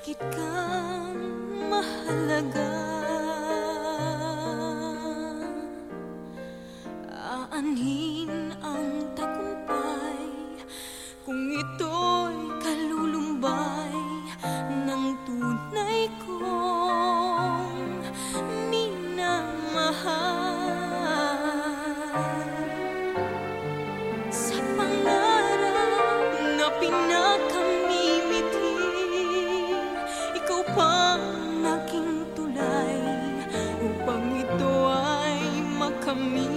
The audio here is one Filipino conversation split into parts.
higit kang mahalaga. Aanhin ang takot ang naging tulay upang ito ay makamit.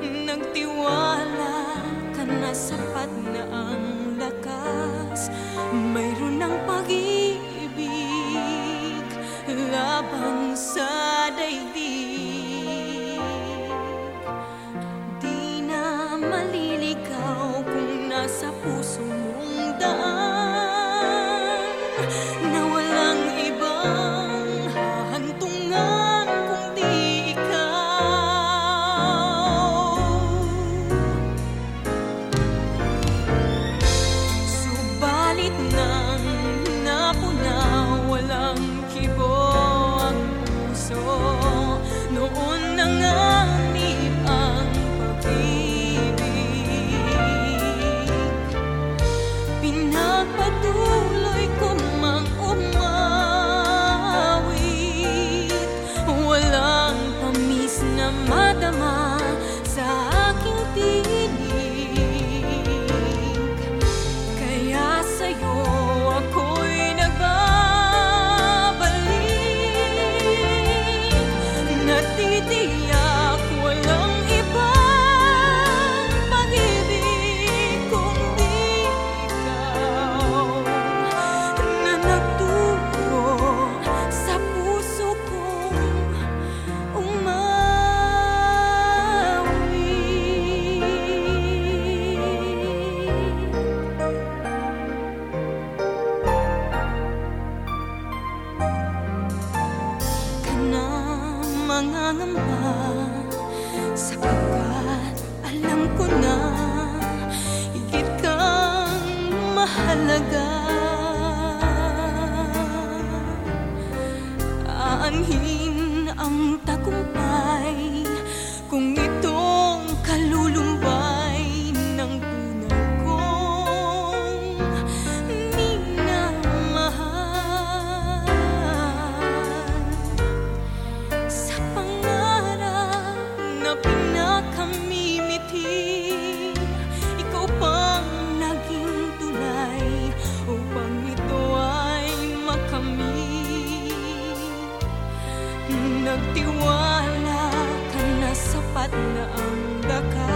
Nagtiwala ka na sapat na ang lakas, mayroon ng pag-ibig. tagumpay. Kung at na ang bakas